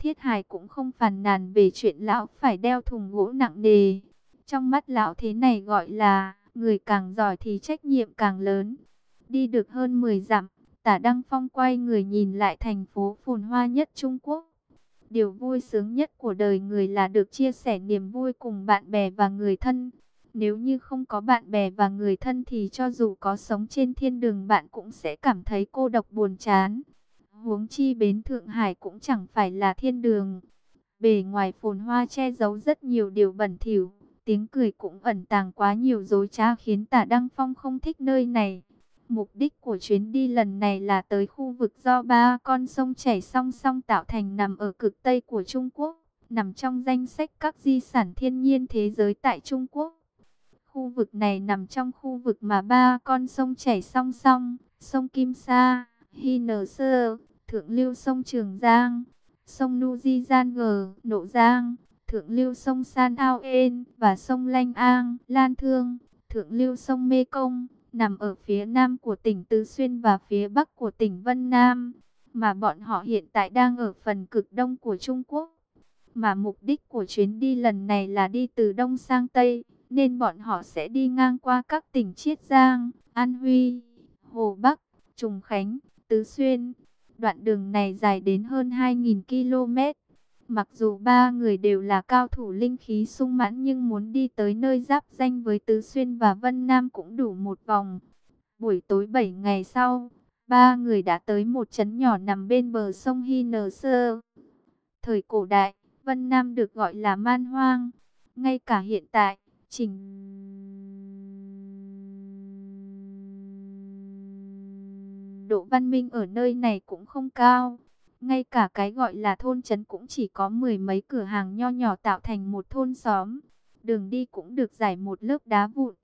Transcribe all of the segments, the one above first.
Thiết Hải cũng không phàn nàn về chuyện lão phải đeo thùng gỗ nặng nề. Trong mắt lão thế này gọi là, người càng giỏi thì trách nhiệm càng lớn. Đi được hơn 10 dặm, tả Đăng Phong quay người nhìn lại thành phố phồn hoa nhất Trung Quốc. Điều vui sướng nhất của đời người là được chia sẻ niềm vui cùng bạn bè và người thân. Nếu như không có bạn bè và người thân thì cho dù có sống trên thiên đường bạn cũng sẽ cảm thấy cô độc buồn chán. Huống chi bến Thượng Hải cũng chẳng phải là thiên đường. Bề ngoài phồn hoa che giấu rất nhiều điều bẩn thỉu, tiếng cười cũng ẩn tàng quá nhiều dối trá khiến Tả Đăng Phong không thích nơi này. Mục đích của chuyến đi lần này là tới khu vực do ba con sông chảy song song tạo thành nằm ở cực Tây của Trung Quốc, nằm trong danh sách các di sản thiên nhiên thế giới tại Trung Quốc. Khu vực này nằm trong khu vực mà ba con sông chảy song song, sông Kim Sa, Hy Nờ Sơ, Thượng lưu sông Trường Giang, sông Nu Di Gian Nộ Giang, Thượng lưu sông San Ao En và sông Lanh An, Lan Thương, Thượng lưu sông Mê Công, nằm ở phía nam của tỉnh Tứ Xuyên và phía bắc của tỉnh Vân Nam, mà bọn họ hiện tại đang ở phần cực đông của Trung Quốc. Mà mục đích của chuyến đi lần này là đi từ đông sang tây, nên bọn họ sẽ đi ngang qua các tỉnh Chiết Giang, An Huy, Hồ Bắc, Trùng Khánh, Tứ Xuyên. Đoạn đường này dài đến hơn 2.000 km. Mặc dù ba người đều là cao thủ linh khí sung mãn nhưng muốn đi tới nơi giáp danh với Tứ Xuyên và Vân Nam cũng đủ một vòng. Buổi tối 7 ngày sau, ba người đã tới một trấn nhỏ nằm bên bờ sông Hy Nờ Sơ. Thời cổ đại, Vân Nam được gọi là man hoang. Ngay cả hiện tại, trình độ văn minh ở nơi này cũng không cao. Ngay cả cái gọi là thôn trấn cũng chỉ có mười mấy cửa hàng nho nhỏ tạo thành một thôn xóm. Đường đi cũng được giải một lớp đá vụn.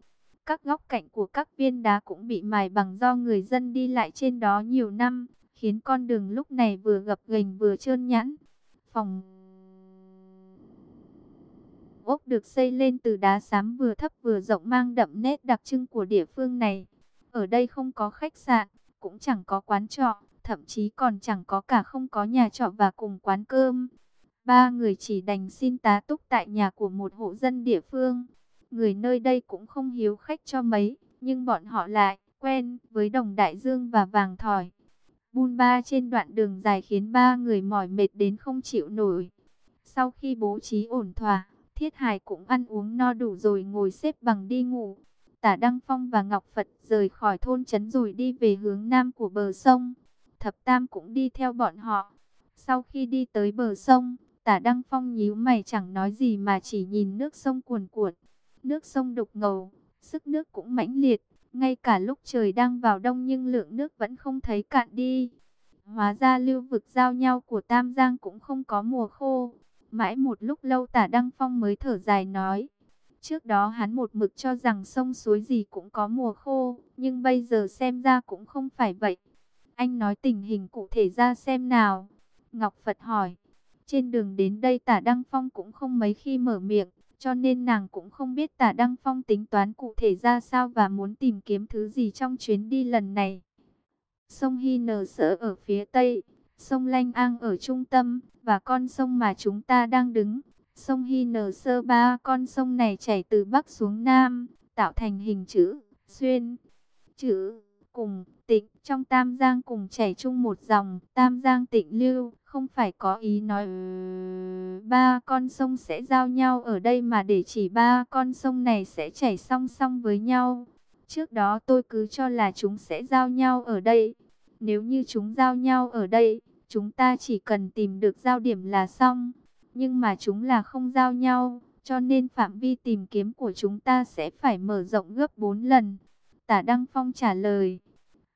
Các góc cạnh của các viên đá cũng bị mài bằng do người dân đi lại trên đó nhiều năm, khiến con đường lúc này vừa gập ghềnh vừa trơn nhẵn. Phòng ốc được xây lên từ đá xám vừa thấp vừa rộng mang đậm nét đặc trưng của địa phương này. Ở đây không có khách sạn, cũng chẳng có quán trọ, thậm chí còn chẳng có cả không có nhà trọ và cùng quán cơm. Ba người chỉ đành xin tá túc tại nhà của một hộ dân địa phương. Người nơi đây cũng không hiếu khách cho mấy, nhưng bọn họ lại quen với đồng đại dương và vàng thỏi. Bun ba trên đoạn đường dài khiến ba người mỏi mệt đến không chịu nổi. Sau khi bố trí ổn thỏa, Thiết Hải cũng ăn uống no đủ rồi ngồi xếp bằng đi ngủ. Tả Đăng Phong và Ngọc Phật rời khỏi thôn trấn rồi đi về hướng nam của bờ sông. Thập Tam cũng đi theo bọn họ. Sau khi đi tới bờ sông, Tả Đăng Phong nhíu mày chẳng nói gì mà chỉ nhìn nước sông cuồn cuộn. Nước sông đục ngầu, sức nước cũng mãnh liệt. Ngay cả lúc trời đang vào đông nhưng lượng nước vẫn không thấy cạn đi. Hóa ra lưu vực giao nhau của Tam Giang cũng không có mùa khô. Mãi một lúc lâu tả Đăng Phong mới thở dài nói. Trước đó hắn một mực cho rằng sông suối gì cũng có mùa khô, nhưng bây giờ xem ra cũng không phải vậy. Anh nói tình hình cụ thể ra xem nào. Ngọc Phật hỏi. Trên đường đến đây tả Đăng Phong cũng không mấy khi mở miệng, cho nên nàng cũng không biết tả Đăng Phong tính toán cụ thể ra sao và muốn tìm kiếm thứ gì trong chuyến đi lần này. Sông Hy nở sở ở phía tây, sông Lanh An ở trung tâm, và con sông mà chúng ta đang đứng. Sông Hy Nờ sơ ba con sông này chảy từ bắc xuống nam, tạo thành hình chữ, xuyên, chữ, cùng, tịnh. Trong Tam Giang cùng chảy chung một dòng, Tam Giang tịnh lưu, không phải có ý nói ba con sông sẽ giao nhau ở đây mà để chỉ ba con sông này sẽ chảy song song với nhau. Trước đó tôi cứ cho là chúng sẽ giao nhau ở đây. Nếu như chúng giao nhau ở đây, chúng ta chỉ cần tìm được giao điểm là xong. Nhưng mà chúng là không giao nhau, cho nên phạm vi tìm kiếm của chúng ta sẽ phải mở rộng gấp 4 lần. Tả Đăng Phong trả lời,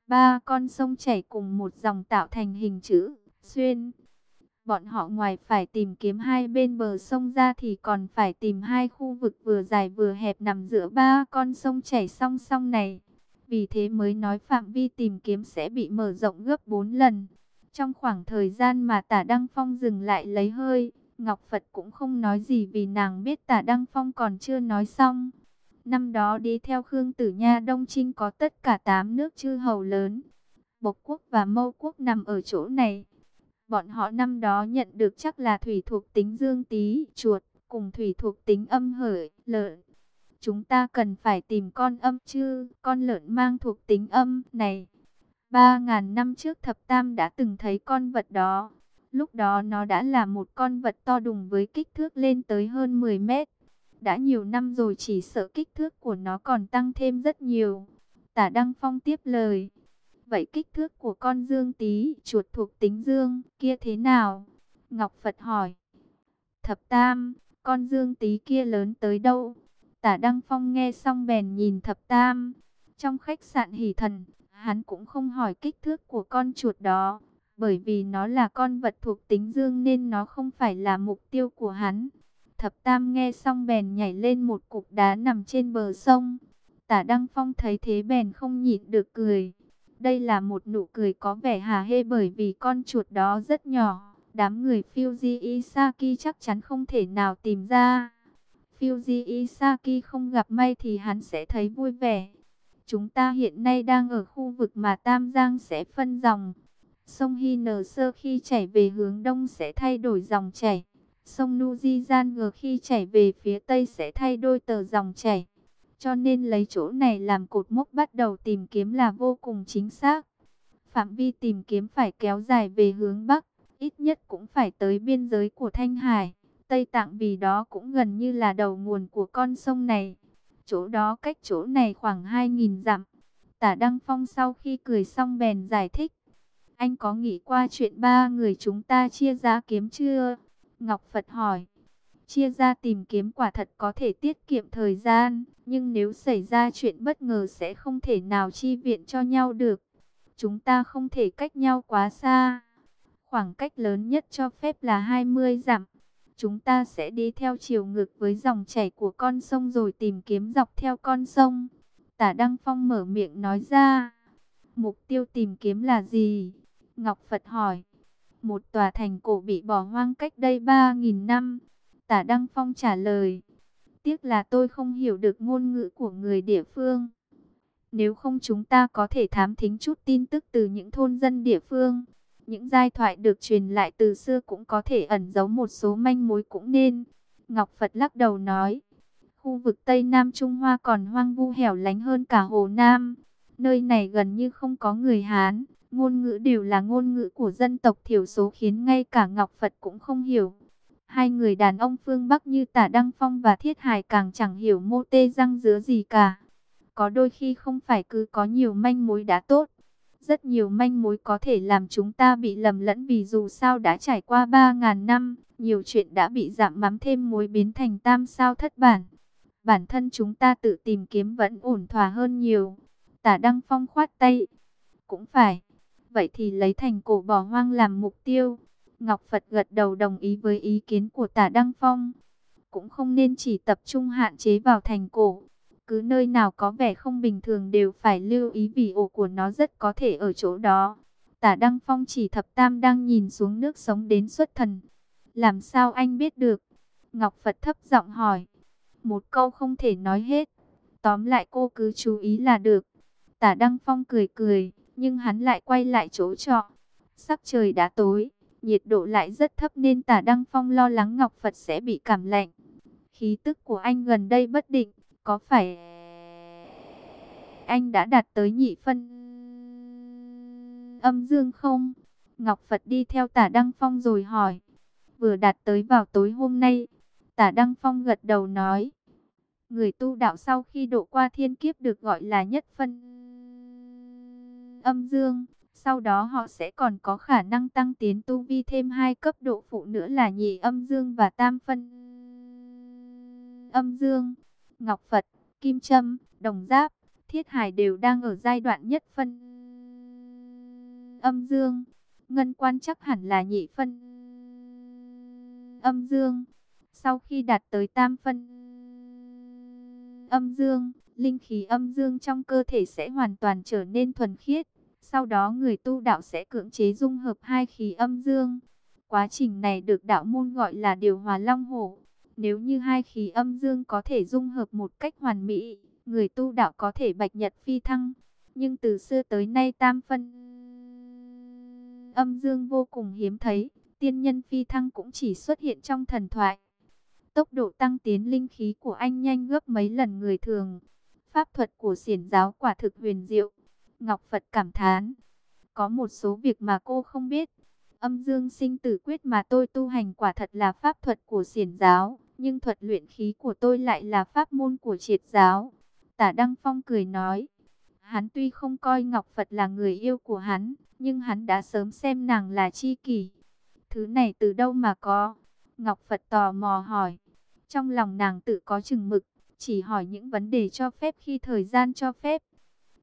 ba con sông chảy cùng một dòng tạo thành hình chữ, xuyên. Bọn họ ngoài phải tìm kiếm hai bên bờ sông ra thì còn phải tìm hai khu vực vừa dài vừa hẹp nằm giữa ba con sông chảy song song này. Vì thế mới nói phạm vi tìm kiếm sẽ bị mở rộng gấp 4 lần. Trong khoảng thời gian mà tả Đăng Phong dừng lại lấy hơi, Ngọc Phật cũng không nói gì vì nàng biết tả Đăng Phong còn chưa nói xong. Năm đó đi theo Khương Tử Nha Đông Trinh có tất cả 8 nước chư hầu lớn. Bộc quốc và Mâu quốc nằm ở chỗ này. Bọn họ năm đó nhận được chắc là thủy thuộc tính dương tí, chuột, cùng thủy thuộc tính âm hởi, lợn. Chúng ta cần phải tìm con âm chứ, con lợn mang thuộc tính âm này. Ba ngàn năm trước thập tam đã từng thấy con vật đó. Lúc đó nó đã là một con vật to đùng với kích thước lên tới hơn 10 mét. Đã nhiều năm rồi chỉ sợ kích thước của nó còn tăng thêm rất nhiều. Tả Đăng Phong tiếp lời. Vậy kích thước của con dương tí, chuột thuộc tính dương, kia thế nào? Ngọc Phật hỏi. Thập Tam, con dương tí kia lớn tới đâu? Tả Đăng Phong nghe xong bèn nhìn Thập Tam. Trong khách sạn hỷ thần, hắn cũng không hỏi kích thước của con chuột đó. Bởi vì nó là con vật thuộc tính dương nên nó không phải là mục tiêu của hắn. Thập Tam nghe xong bèn nhảy lên một cục đá nằm trên bờ sông. Tả Đăng Phong thấy thế bèn không nhịn được cười. Đây là một nụ cười có vẻ hà hê bởi vì con chuột đó rất nhỏ. Đám người Fuji Isaki chắc chắn không thể nào tìm ra. Fuji Isaki không gặp may thì hắn sẽ thấy vui vẻ. Chúng ta hiện nay đang ở khu vực mà Tam Giang sẽ phân dòng. Sông Hy Nờ Sơ khi chảy về hướng đông sẽ thay đổi dòng chảy. Sông Nujizan khi chảy về phía tây sẽ thay đổi tờ dòng chảy. Cho nên lấy chỗ này làm cột mốc bắt đầu tìm kiếm là vô cùng chính xác. Phạm vi tìm kiếm phải kéo dài về hướng Bắc, ít nhất cũng phải tới biên giới của Thanh Hải. Tây Tạng vì đó cũng gần như là đầu nguồn của con sông này. Chỗ đó cách chỗ này khoảng 2.000 dặm. Tả Đăng Phong sau khi cười xong bèn giải thích. Anh có nghĩ qua chuyện ba người chúng ta chia ra kiếm chưa? Ngọc Phật hỏi. Chia ra tìm kiếm quả thật có thể tiết kiệm thời gian, nhưng nếu xảy ra chuyện bất ngờ sẽ không thể nào chi viện cho nhau được. Chúng ta không thể cách nhau quá xa. Khoảng cách lớn nhất cho phép là 20 dặm. Chúng ta sẽ đi theo chiều ngược với dòng chảy của con sông rồi tìm kiếm dọc theo con sông. Tả Đăng Phong mở miệng nói ra. Mục tiêu tìm kiếm là gì? Ngọc Phật hỏi. Một tòa thành cổ bị bỏ hoang cách đây 3.000 năm. Tả Đăng Phong trả lời. Tiếc là tôi không hiểu được ngôn ngữ của người địa phương. Nếu không chúng ta có thể thám thính chút tin tức từ những thôn dân địa phương. Những giai thoại được truyền lại từ xưa cũng có thể ẩn giấu một số manh mối cũng nên. Ngọc Phật lắc đầu nói. Khu vực Tây Nam Trung Hoa còn hoang vu hẻo lánh hơn cả Hồ Nam. Nơi này gần như không có người Hán. Ngôn ngữ đều là ngôn ngữ của dân tộc thiểu số khiến ngay cả Ngọc Phật cũng không hiểu. Hai người đàn ông phương Bắc như Tả Đăng Phong và Thiết Hải càng chẳng hiểu mô tê răng dứa gì cả. Có đôi khi không phải cứ có nhiều manh mối đã tốt. Rất nhiều manh mối có thể làm chúng ta bị lầm lẫn vì dù sao đã trải qua 3.000 năm, nhiều chuyện đã bị giảm mắm thêm muối biến thành tam sao thất bản. Bản thân chúng ta tự tìm kiếm vẫn ổn thỏa hơn nhiều. Tả Đăng Phong khoát tay. Cũng phải. Vậy thì lấy thành cổ bỏ hoang làm mục tiêu. Ngọc Phật gật đầu đồng ý với ý kiến của tả Đăng Phong. Cũng không nên chỉ tập trung hạn chế vào thành cổ. Cứ nơi nào có vẻ không bình thường đều phải lưu ý vì ổ của nó rất có thể ở chỗ đó. Tả Đăng Phong chỉ thập tam đang nhìn xuống nước sống đến xuất thần. Làm sao anh biết được? Ngọc Phật thấp giọng hỏi. Một câu không thể nói hết. Tóm lại cô cứ chú ý là được. Tả Đăng Phong cười cười, nhưng hắn lại quay lại chỗ trọ. Sắc trời đã tối nhiệt độ lại rất thấp nên tả Đăng Phong lo lắng Ngọc Phật sẽ bị cảm lạnh. Khí tức của anh gần đây bất định, có phải anh đã đạt tới nhị phân âm dương không? Ngọc Phật đi theo tả Đăng Phong rồi hỏi. Vừa đạt tới vào tối hôm nay, tả Đăng Phong gật đầu nói. Người tu đạo sau khi độ qua thiên kiếp được gọi là nhất phân âm dương. Sau đó họ sẽ còn có khả năng tăng tiến tu vi thêm hai cấp độ phụ nữa là nhị âm dương và tam phân âm dương. Ngọc Phật, Kim Trâm, Đồng Giáp, Thiết Hải đều đang ở giai đoạn nhất phân âm dương. Ngân quan chắc hẳn là nhị phân âm dương. Sau khi đạt tới tam phân âm dương, linh khí âm dương trong cơ thể sẽ hoàn toàn trở nên thuần khiết. Sau đó người tu đạo sẽ cưỡng chế dung hợp hai khí âm dương. Quá trình này được đạo môn gọi là điều hòa long hổ. Nếu như hai khí âm dương có thể dung hợp một cách hoàn mỹ, người tu đạo có thể bạch nhật phi thăng. Nhưng từ xưa tới nay tam phân âm dương vô cùng hiếm thấy, tiên nhân phi thăng cũng chỉ xuất hiện trong thần thoại. Tốc độ tăng tiến linh khí của anh nhanh gấp mấy lần người thường. Pháp thuật của xiển giáo quả thực huyền diệu. Ngọc Phật cảm thán. Có một số việc mà cô không biết. Âm dương sinh tử quyết mà tôi tu hành quả thật là pháp thuật của xiển giáo. Nhưng thuật luyện khí của tôi lại là pháp môn của triệt giáo. Tả Đăng Phong cười nói. Hắn tuy không coi Ngọc Phật là người yêu của hắn. Nhưng hắn đã sớm xem nàng là chi kỷ. Thứ này từ đâu mà có? Ngọc Phật tò mò hỏi. Trong lòng nàng tự có chừng mực, chỉ hỏi những vấn đề cho phép khi thời gian cho phép.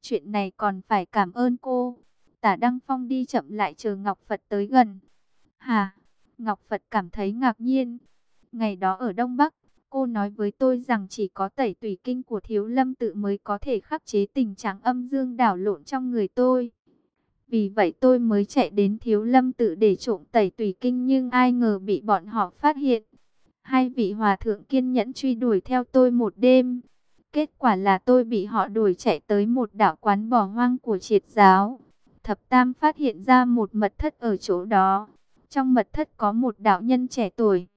Chuyện này còn phải cảm ơn cô. Tả Đăng Phong đi chậm lại chờ Ngọc Phật tới gần. Hà, Ngọc Phật cảm thấy ngạc nhiên. Ngày đó ở Đông Bắc, cô nói với tôi rằng chỉ có tẩy tùy kinh của Thiếu Lâm tự mới có thể khắc chế tình trạng âm dương đảo lộn trong người tôi. Vì vậy tôi mới chạy đến Thiếu Lâm tự để trộm tẩy tùy kinh nhưng ai ngờ bị bọn họ phát hiện. Hai vị hòa thượng kiên nhẫn truy đuổi theo tôi một đêm. Kết quả là tôi bị họ đuổi chạy tới một đảo quán bỏ hoang của triệt giáo. Thập Tam phát hiện ra một mật thất ở chỗ đó. Trong mật thất có một đạo nhân trẻ tuổi.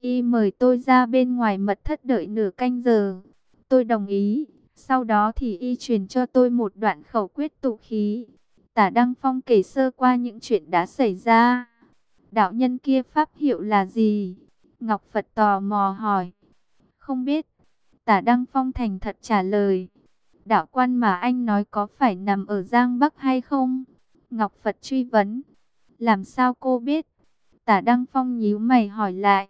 Y mời tôi ra bên ngoài mật thất đợi nửa canh giờ. Tôi đồng ý. Sau đó thì Y truyền cho tôi một đoạn khẩu quyết tụ khí. Tả Đăng Phong kể sơ qua những chuyện đã xảy ra. Đạo nhân kia pháp hiệu là gì? Ngọc Phật tò mò hỏi. Không biết. Tả Đăng Phong thành thật trả lời. Đạo quan mà anh nói có phải nằm ở Giang Bắc hay không? Ngọc Phật truy vấn. Làm sao cô biết? Tả Đăng Phong nhíu mày hỏi lại.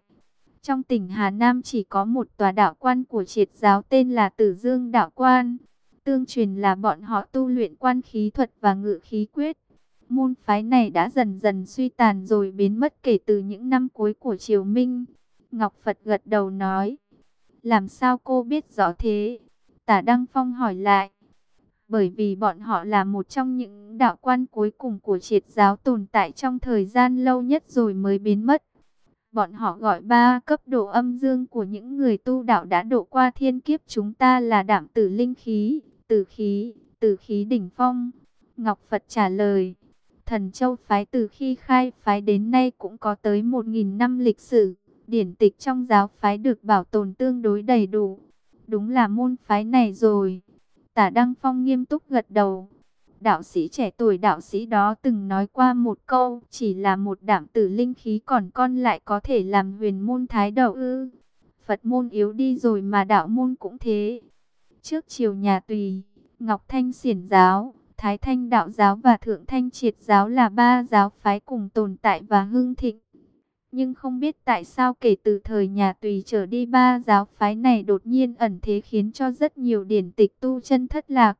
Trong tỉnh Hà Nam chỉ có một tòa đạo quan của triệt giáo tên là Tử Dương Đạo Quan. Tương truyền là bọn họ tu luyện quan khí thuật và ngự khí quyết. Môn phái này đã dần dần suy tàn rồi biến mất kể từ những năm cuối của triều Minh. Ngọc Phật gật đầu nói. Làm sao cô biết rõ thế? Tả Đăng Phong hỏi lại. Bởi vì bọn họ là một trong những đạo quan cuối cùng của triệt giáo tồn tại trong thời gian lâu nhất rồi mới biến mất. Bọn họ gọi ba cấp độ âm dương của những người tu đạo đã độ qua thiên kiếp chúng ta là đảm tử linh khí, tử khí, tử khí đỉnh phong. Ngọc Phật trả lời, thần châu phái từ khi khai phái đến nay cũng có tới 1.000 năm lịch sử điển tịch trong giáo phái được bảo tồn tương đối đầy đủ. Đúng là môn phái này rồi. Tả Đăng Phong nghiêm túc gật đầu. Đạo sĩ trẻ tuổi đạo sĩ đó từng nói qua một câu, chỉ là một đảm tử linh khí còn con lại có thể làm huyền môn thái đầu ư. Phật môn yếu đi rồi mà đạo môn cũng thế. Trước chiều nhà tùy, Ngọc Thanh xiển giáo, Thái Thanh đạo giáo và Thượng Thanh triệt giáo là ba giáo phái cùng tồn tại và hưng thịnh. Nhưng không biết tại sao kể từ thời nhà tùy trở đi ba giáo phái này đột nhiên ẩn thế khiến cho rất nhiều điển tịch tu chân thất lạc.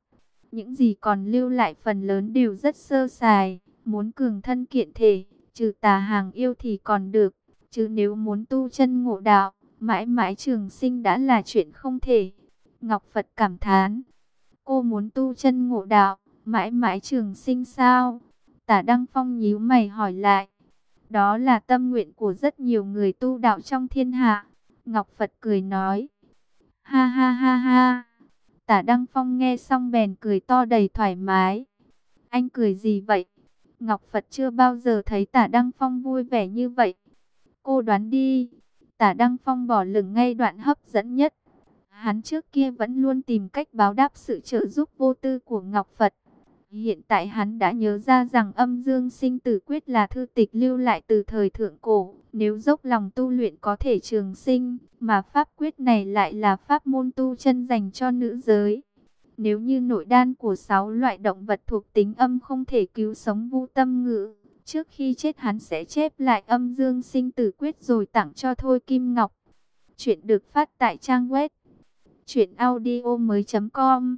Những gì còn lưu lại phần lớn đều rất sơ sài, muốn cường thân kiện thể, trừ tà hàng yêu thì còn được, chứ nếu muốn tu chân ngộ đạo, mãi mãi trường sinh đã là chuyện không thể. Ngọc Phật cảm thán, cô muốn tu chân ngộ đạo, mãi mãi trường sinh sao? Tả Đăng Phong nhíu mày hỏi lại. Đó là tâm nguyện của rất nhiều người tu đạo trong thiên hạ. Ngọc Phật cười nói. Ha ha ha ha. Tả Đăng Phong nghe xong bèn cười to đầy thoải mái. Anh cười gì vậy? Ngọc Phật chưa bao giờ thấy tả Đăng Phong vui vẻ như vậy. Cô đoán đi. Tả Đăng Phong bỏ lửng ngay đoạn hấp dẫn nhất. Hắn trước kia vẫn luôn tìm cách báo đáp sự trợ giúp vô tư của Ngọc Phật. Hiện tại hắn đã nhớ ra rằng âm dương sinh tử quyết là thư tịch lưu lại từ thời thượng cổ. Nếu dốc lòng tu luyện có thể trường sinh, mà pháp quyết này lại là pháp môn tu chân dành cho nữ giới. Nếu như nội đan của sáu loại động vật thuộc tính âm không thể cứu sống vu tâm ngữ, trước khi chết hắn sẽ chép lại âm dương sinh tử quyết rồi tặng cho Thôi Kim Ngọc. Chuyện được phát tại trang web chuyện audio mới.com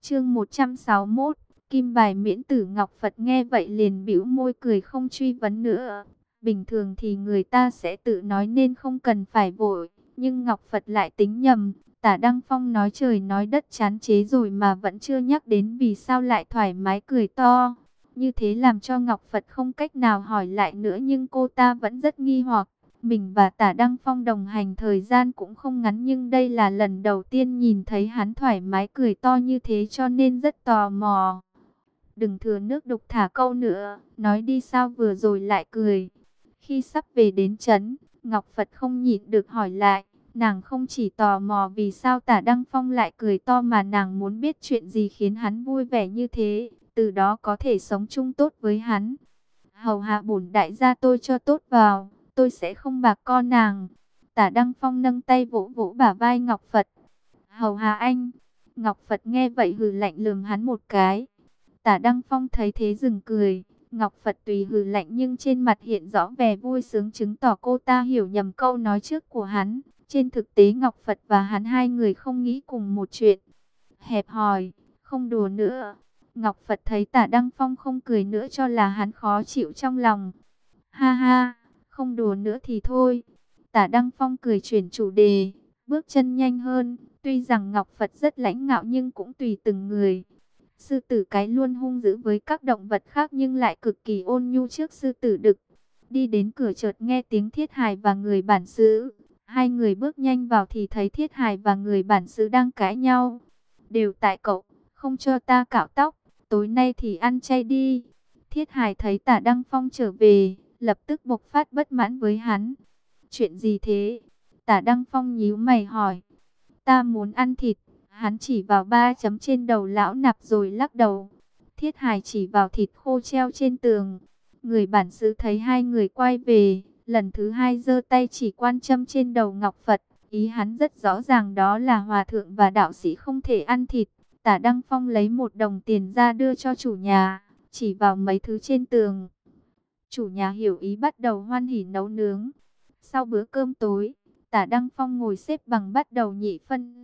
Chương 161 Kim bài miễn tử Ngọc Phật nghe vậy liền bĩu môi cười không truy vấn nữa. Bình thường thì người ta sẽ tự nói nên không cần phải vội. Nhưng Ngọc Phật lại tính nhầm. Tả Đăng Phong nói trời nói đất chán chế rồi mà vẫn chưa nhắc đến vì sao lại thoải mái cười to. Như thế làm cho Ngọc Phật không cách nào hỏi lại nữa nhưng cô ta vẫn rất nghi hoặc. Mình và tả Đăng Phong đồng hành thời gian cũng không ngắn nhưng đây là lần đầu tiên nhìn thấy hắn thoải mái cười to như thế cho nên rất tò mò đừng thừa nước đục thả câu nữa, nói đi sao vừa rồi lại cười. Khi sắp về đến trấn, Ngọc Phật không nhịn được hỏi lại, nàng không chỉ tò mò vì sao tả Đăng Phong lại cười to mà nàng muốn biết chuyện gì khiến hắn vui vẻ như thế, từ đó có thể sống chung tốt với hắn. Hầu hạ bổn đại gia tôi cho tốt vào, tôi sẽ không bạc con nàng. Tả Đăng Phong nâng tay vỗ vỗ bả vai Ngọc Phật. Hầu hạ anh. Ngọc Phật nghe vậy hừ lạnh lườm hắn một cái. Tả Đăng Phong thấy thế dừng cười. Ngọc Phật tùy hừ lạnh nhưng trên mặt hiện rõ vẻ vui sướng chứng tỏ cô ta hiểu nhầm câu nói trước của hắn. Trên thực tế Ngọc Phật và hắn hai người không nghĩ cùng một chuyện. Hẹp hòi, không đùa nữa. Ngọc Phật thấy tả Đăng Phong không cười nữa cho là hắn khó chịu trong lòng. Ha ha, không đùa nữa thì thôi. Tả Đăng Phong cười chuyển chủ đề, bước chân nhanh hơn. Tuy rằng Ngọc Phật rất lãnh ngạo nhưng cũng tùy từng người. Sư tử cái luôn hung dữ với các động vật khác nhưng lại cực kỳ ôn nhu trước sư tử đực. Đi đến cửa chợt nghe tiếng thiết hài và người bản xứ. Hai người bước nhanh vào thì thấy thiết hài và người bản xứ đang cãi nhau. Đều tại cậu, không cho ta cạo tóc, tối nay thì ăn chay đi. Thiết hài thấy tả Đăng Phong trở về, lập tức bộc phát bất mãn với hắn. Chuyện gì thế? Tả Đăng Phong nhíu mày hỏi. Ta muốn ăn thịt. Hắn chỉ vào ba chấm trên đầu lão nạp rồi lắc đầu. Thiết hài chỉ vào thịt khô treo trên tường. Người bản xứ thấy hai người quay về. Lần thứ hai giơ tay chỉ quan châm trên đầu Ngọc Phật. Ý hắn rất rõ ràng đó là hòa thượng và đạo sĩ không thể ăn thịt. Tả Đăng Phong lấy một đồng tiền ra đưa cho chủ nhà. Chỉ vào mấy thứ trên tường. Chủ nhà hiểu ý bắt đầu hoan hỉ nấu nướng. Sau bữa cơm tối, tả Đăng Phong ngồi xếp bằng bắt đầu nhị phân.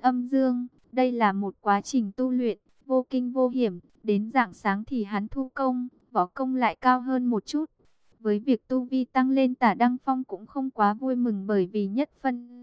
Âm dương, đây là một quá trình tu luyện, vô kinh vô hiểm. Đến dạng sáng thì hắn thu công, võ công lại cao hơn một chút. Với việc tu vi tăng lên tả Đăng Phong cũng không quá vui mừng bởi vì nhất phân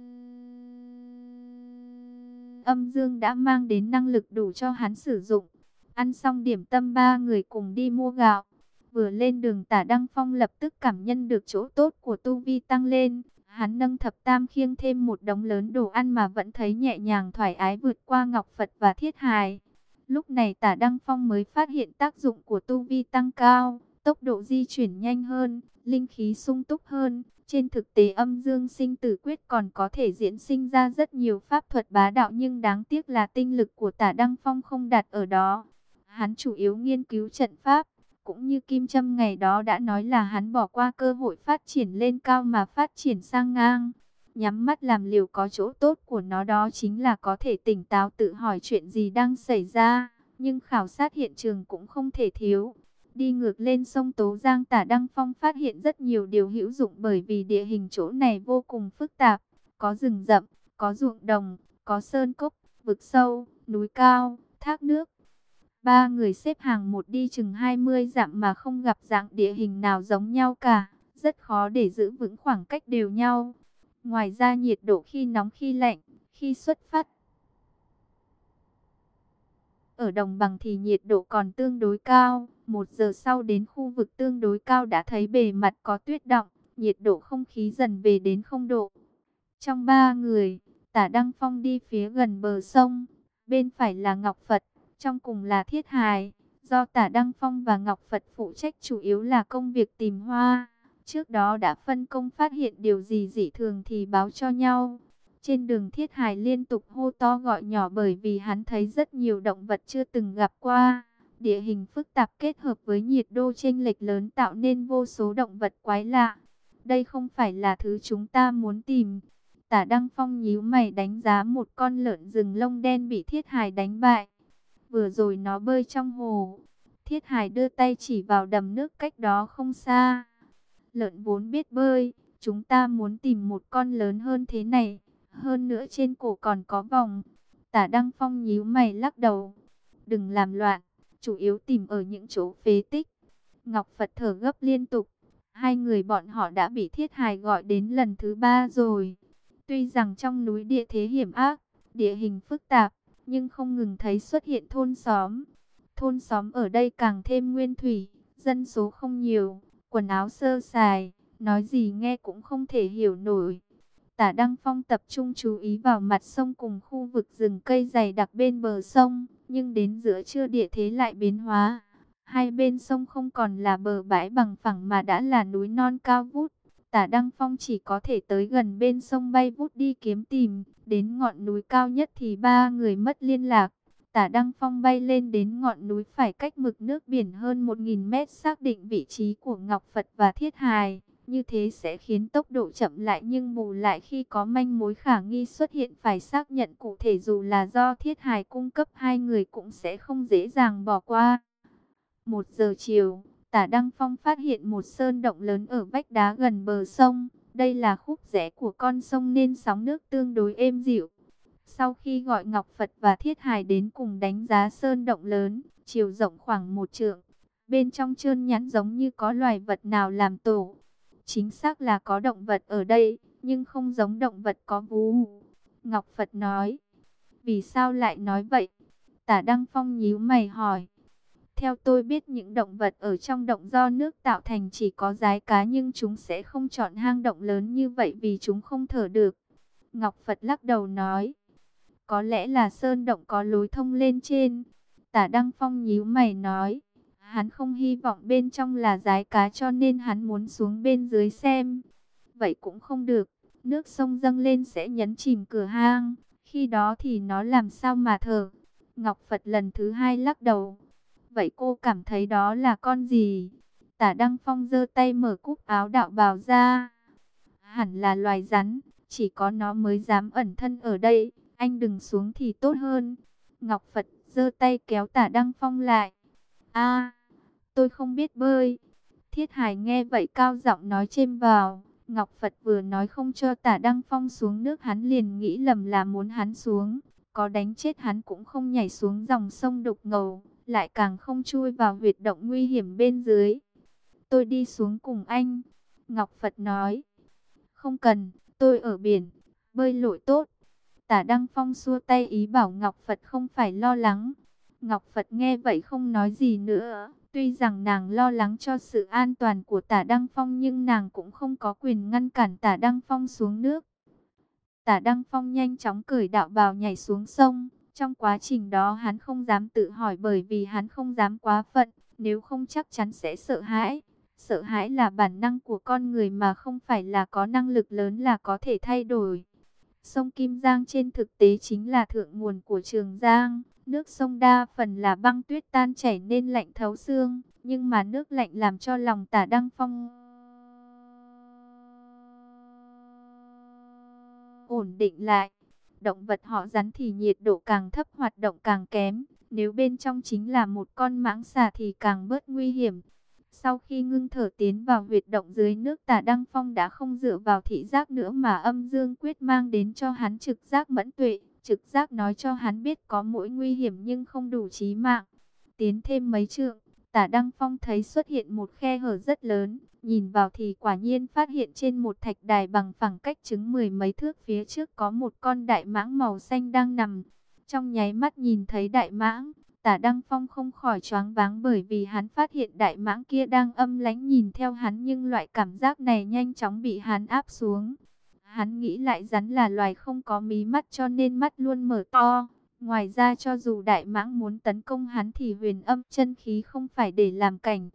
âm dương đã mang đến năng lực đủ cho hắn sử dụng. Ăn xong điểm tâm ba người cùng đi mua gạo. Vừa lên đường tả Đăng Phong lập tức cảm nhận được chỗ tốt của tu vi tăng lên. Hắn nâng thập tam khiêng thêm một đống lớn đồ ăn mà vẫn thấy nhẹ nhàng thoải ái vượt qua Ngọc Phật và Thiết Hài. Lúc này tả Đăng Phong mới phát hiện tác dụng của tu vi tăng cao, tốc độ di chuyển nhanh hơn, linh khí sung túc hơn. Trên thực tế âm dương sinh tử quyết còn có thể diễn sinh ra rất nhiều pháp thuật bá đạo nhưng đáng tiếc là tinh lực của tả Đăng Phong không đặt ở đó. Hắn chủ yếu nghiên cứu trận pháp, cũng như Kim Trâm ngày đó đã nói là hắn bỏ qua cơ hội phát triển lên cao mà phát triển sang ngang. Nhắm mắt làm liều có chỗ tốt của nó đó chính là có thể tỉnh táo tự hỏi chuyện gì đang xảy ra. Nhưng khảo sát hiện trường cũng không thể thiếu. Đi ngược lên sông Tố Giang tả Đăng Phong phát hiện rất nhiều điều hữu dụng bởi vì địa hình chỗ này vô cùng phức tạp. Có rừng rậm, có ruộng đồng, có sơn cốc, vực sâu, núi cao, thác nước. Ba người xếp hàng một đi chừng 20 dặm mà không gặp dạng địa hình nào giống nhau cả. Rất khó để giữ vững khoảng cách đều nhau. Ngoài ra nhiệt độ khi nóng khi lạnh, khi xuất phát. Ở đồng bằng thì nhiệt độ còn tương đối cao. Một giờ sau đến khu vực tương đối cao đã thấy bề mặt có tuyết động. Nhiệt độ không khí dần về đến không độ. Trong ba người, tả Đăng Phong đi phía gần bờ sông. Bên phải là Ngọc Phật, trong cùng là Thiết Hài. Do tả Đăng Phong và Ngọc Phật phụ trách chủ yếu là công việc tìm hoa. Trước đó đã phân công phát hiện điều gì dị thường thì báo cho nhau. Trên đường Thiết hài liên tục hô to gọi nhỏ bởi vì hắn thấy rất nhiều động vật chưa từng gặp qua. Địa hình phức tạp kết hợp với nhiệt độ chênh lệch lớn tạo nên vô số động vật quái lạ. Đây không phải là thứ chúng ta muốn tìm. Tả Đăng Phong nhíu mày đánh giá một con lợn rừng lông đen bị Thiết hài đánh bại. Vừa rồi nó bơi trong hồ. Thiết Hải đưa tay chỉ vào đầm nước cách đó không xa. Lợn vốn biết bơi, chúng ta muốn tìm một con lớn hơn thế này. Hơn nữa trên cổ còn có vòng. Tả Đăng Phong nhíu mày lắc đầu. Đừng làm loạn, chủ yếu tìm ở những chỗ phế tích. Ngọc Phật thở gấp liên tục. Hai người bọn họ đã bị thiết hài gọi đến lần thứ ba rồi. Tuy rằng trong núi địa thế hiểm ác, địa hình phức tạp, nhưng không ngừng thấy xuất hiện thôn xóm. Thôn xóm ở đây càng thêm nguyên thủy, dân số không nhiều, quần áo sơ sài, nói gì nghe cũng không thể hiểu nổi. Tả Đăng Phong tập trung chú ý vào mặt sông cùng khu vực rừng cây dày đặc bên bờ sông. Nhưng đến giữa trưa địa thế lại biến hóa. Hai bên sông không còn là bờ bãi bằng phẳng mà đã là núi non cao vút. Tả Đăng Phong chỉ có thể tới gần bên sông bay vút đi kiếm tìm. Đến ngọn núi cao nhất thì ba người mất liên lạc. Tả Đăng Phong bay lên đến ngọn núi phải cách mực nước biển hơn 1.000 mét xác định vị trí của Ngọc Phật và Thiết Hài. Như thế sẽ khiến tốc độ chậm lại nhưng bù lại khi có manh mối khả nghi xuất hiện phải xác nhận cụ thể dù là do Thiết Hài cung cấp hai người cũng sẽ không dễ dàng bỏ qua. Một giờ chiều, tả Đăng Phong phát hiện một sơn động lớn ở vách đá gần bờ sông. Đây là khúc rẽ của con sông nên sóng nước tương đối êm dịu. Sau khi gọi Ngọc Phật và Thiết Hài đến cùng đánh giá sơn động lớn, chiều rộng khoảng một trượng. Bên trong trơn nhẵn giống như có loài vật nào làm tổ. Chính xác là có động vật ở đây, nhưng không giống động vật có vú. Ngọc Phật nói. Vì sao lại nói vậy? Tả Đăng Phong nhíu mày hỏi. Theo tôi biết những động vật ở trong động do nước tạo thành chỉ có rái cá nhưng chúng sẽ không chọn hang động lớn như vậy vì chúng không thở được. Ngọc Phật lắc đầu nói. Có lẽ là sơn động có lối thông lên trên. Tả Đăng Phong nhíu mày nói. Hắn không hy vọng bên trong là rái cá cho nên hắn muốn xuống bên dưới xem. Vậy cũng không được. Nước sông dâng lên sẽ nhấn chìm cửa hang. Khi đó thì nó làm sao mà thở. Ngọc Phật lần thứ hai lắc đầu. Vậy cô cảm thấy đó là con gì? Tả Đăng Phong giơ tay mở cúc áo đạo bào ra. Hẳn là loài rắn, chỉ có nó mới dám ẩn thân ở đây. Anh đừng xuống thì tốt hơn. Ngọc Phật giơ tay kéo tả Đăng Phong lại. a tôi không biết bơi. Thiết Hải nghe vậy cao giọng nói chêm vào. Ngọc Phật vừa nói không cho tả Đăng Phong xuống nước hắn liền nghĩ lầm là muốn hắn xuống. Có đánh chết hắn cũng không nhảy xuống dòng sông đục ngầu lại càng không chui vào huyệt động nguy hiểm bên dưới. Tôi đi xuống cùng anh. Ngọc Phật nói. Không cần, tôi ở biển, bơi lội tốt. Tả Đăng Phong xua tay ý bảo Ngọc Phật không phải lo lắng. Ngọc Phật nghe vậy không nói gì nữa. Tuy rằng nàng lo lắng cho sự an toàn của tả Đăng Phong nhưng nàng cũng không có quyền ngăn cản tả Đăng Phong xuống nước. Tả Đăng Phong nhanh chóng cởi đạo bào nhảy xuống sông. Trong quá trình đó hắn không dám tự hỏi bởi vì hắn không dám quá phận, nếu không chắc chắn sẽ sợ hãi. Sợ hãi là bản năng của con người mà không phải là có năng lực lớn là có thể thay đổi. Sông Kim Giang trên thực tế chính là thượng nguồn của Trường Giang. Nước sông đa phần là băng tuyết tan chảy nên lạnh thấu xương, nhưng mà nước lạnh làm cho lòng tả Đăng Phong ổn định lại. Động vật họ rắn thì nhiệt độ càng thấp hoạt động càng kém. Nếu bên trong chính là một con mãng xà thì càng bớt nguy hiểm. Sau khi ngưng thở tiến vào huyệt động dưới nước tả Đăng Phong đã không dựa vào thị giác nữa mà âm dương quyết mang đến cho hắn trực giác mẫn tuệ. Trực giác nói cho hắn biết có mỗi nguy hiểm nhưng không đủ chí mạng. Tiến thêm mấy trượng, tả Đăng Phong thấy xuất hiện một khe hở rất lớn. Nhìn vào thì quả nhiên phát hiện trên một thạch đài bằng phẳng cách chứng mười mấy thước phía trước có một con đại mãng màu xanh đang nằm. Trong nháy mắt nhìn thấy đại mãng, tả Đăng Phong không khỏi choáng váng bởi vì hắn phát hiện đại mãng kia đang âm lánh nhìn theo hắn nhưng loại cảm giác này nhanh chóng bị hắn áp xuống. Hắn nghĩ lại rắn là loài không có mí mắt cho nên mắt luôn mở to. Ngoài ra cho dù đại mãng muốn tấn công hắn thì huyền âm chân khí không phải để làm cảnh.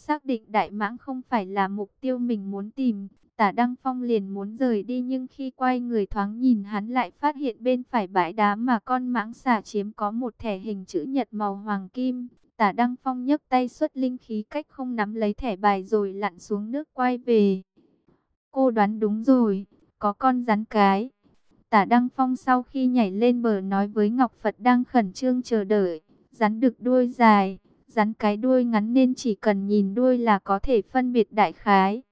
Xác định đại mãng không phải là mục tiêu mình muốn tìm, tả Đăng Phong liền muốn rời đi nhưng khi quay người thoáng nhìn hắn lại phát hiện bên phải bãi đá mà con mãng xà chiếm có một thẻ hình chữ nhật màu hoàng kim. Tả Đăng Phong nhấc tay xuất linh khí cách không nắm lấy thẻ bài rồi lặn xuống nước quay về. Cô đoán đúng rồi, có con rắn cái. Tả Đăng Phong sau khi nhảy lên bờ nói với Ngọc Phật đang khẩn trương chờ đợi, rắn được đuôi dài Rắn cái đuôi ngắn nên chỉ cần nhìn đuôi là có thể phân biệt đại khái.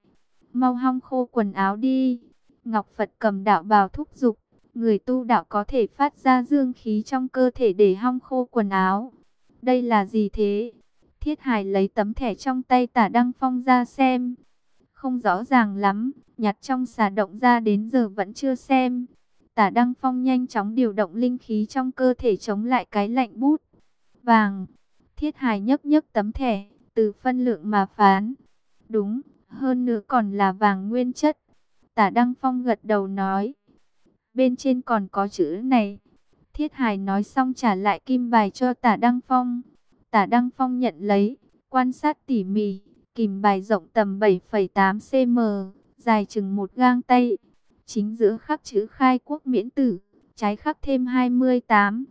Mau hong khô quần áo đi. Ngọc Phật cầm đạo bào thúc dục Người tu đạo có thể phát ra dương khí trong cơ thể để hong khô quần áo. Đây là gì thế? Thiết Hải lấy tấm thẻ trong tay tả Đăng Phong ra xem. Không rõ ràng lắm, nhặt trong xà động ra đến giờ vẫn chưa xem. Tả Đăng Phong nhanh chóng điều động linh khí trong cơ thể chống lại cái lạnh bút. Vàng, Thiết hài nhấc nhấc tấm thẻ, từ phân lượng mà phán. Đúng, hơn nữa còn là vàng nguyên chất. Tả Đăng Phong gật đầu nói. Bên trên còn có chữ này. Thiết hài nói xong trả lại kim bài cho tả Đăng Phong. Tả Đăng Phong nhận lấy, quan sát tỉ mỉ, kìm bài rộng tầm 7,8 cm, dài chừng một gang tay. Chính giữa khắc chữ khai quốc miễn tử, trái khắc thêm 28.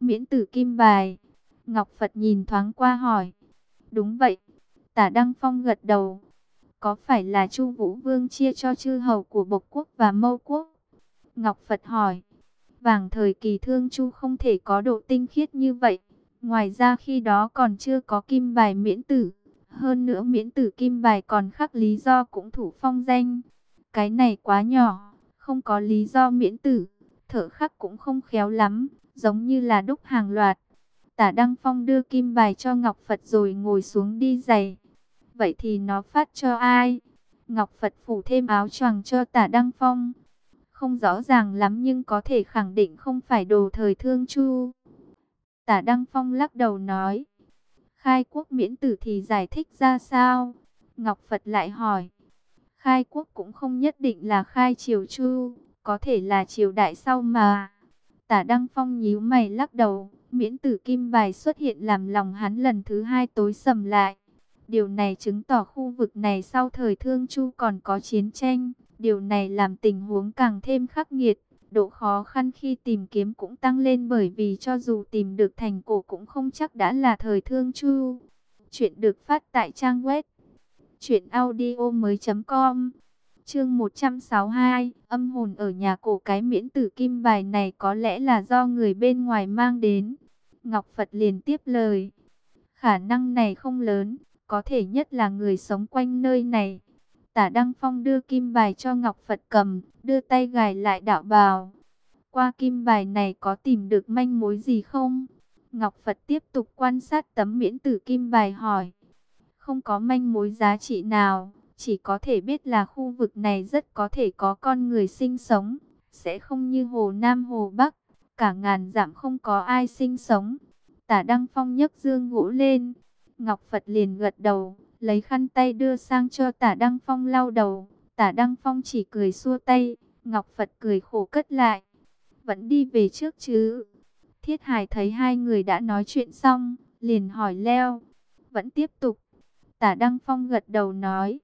Miễn tử kim bài. Ngọc Phật nhìn thoáng qua hỏi. Đúng vậy. Tả Đăng Phong gật đầu. Có phải là Chu Vũ Vương chia cho chư hầu của Bộc quốc và Mâu quốc? Ngọc Phật hỏi. Vàng thời kỳ thương Chu không thể có độ tinh khiết như vậy. Ngoài ra khi đó còn chưa có kim bài miễn tử. Hơn nữa miễn tử kim bài còn khắc lý do cũng thủ phong danh. Cái này quá nhỏ, không có lý do miễn tử. Thở khắc cũng không khéo lắm, giống như là đúc hàng loạt. Tả Đăng Phong đưa kim bài cho Ngọc Phật rồi ngồi xuống đi giày. Vậy thì nó phát cho ai? Ngọc Phật phủ thêm áo choàng cho tả Đăng Phong. Không rõ ràng lắm nhưng có thể khẳng định không phải đồ thời thương chu. Tả Đăng Phong lắc đầu nói. Khai quốc miễn tử thì giải thích ra sao? Ngọc Phật lại hỏi. Khai quốc cũng không nhất định là khai triều chu, có thể là triều đại sau mà. Tả Đăng Phong nhíu mày lắc đầu, miễn tử kim bài xuất hiện làm lòng hắn lần thứ hai tối sầm lại. Điều này chứng tỏ khu vực này sau thời thương chu còn có chiến tranh. Điều này làm tình huống càng thêm khắc nghiệt. Độ khó khăn khi tìm kiếm cũng tăng lên bởi vì cho dù tìm được thành cổ cũng không chắc đã là thời thương chu. Chuyện được phát tại trang web truyệnaudiomoi.com. Chương 162, âm hồn ở nhà cổ cái miễn tử kim bài này có lẽ là do người bên ngoài mang đến. Ngọc Phật liền tiếp lời. Khả năng này không lớn, có thể nhất là người sống quanh nơi này. Tả Đăng Phong đưa kim bài cho Ngọc Phật cầm, đưa tay gài lại đạo bào. Qua kim bài này có tìm được manh mối gì không? Ngọc Phật tiếp tục quan sát tấm miễn tử kim bài hỏi. Không có manh mối giá trị nào, chỉ có thể biết là khu vực này rất có thể có con người sinh sống, sẽ không như Hồ Nam Hồ Bắc, cả ngàn dặm không có ai sinh sống. Tả Đăng Phong nhấc dương ngũ lên, Ngọc Phật liền gật đầu, lấy khăn tay đưa sang cho tả Đăng Phong lau đầu. Tả Đăng Phong chỉ cười xua tay, Ngọc Phật cười khổ cất lại. Vẫn đi về trước chứ. Thiết Hải thấy hai người đã nói chuyện xong, liền hỏi leo. Vẫn tiếp tục. Tả Đăng Phong gật đầu nói.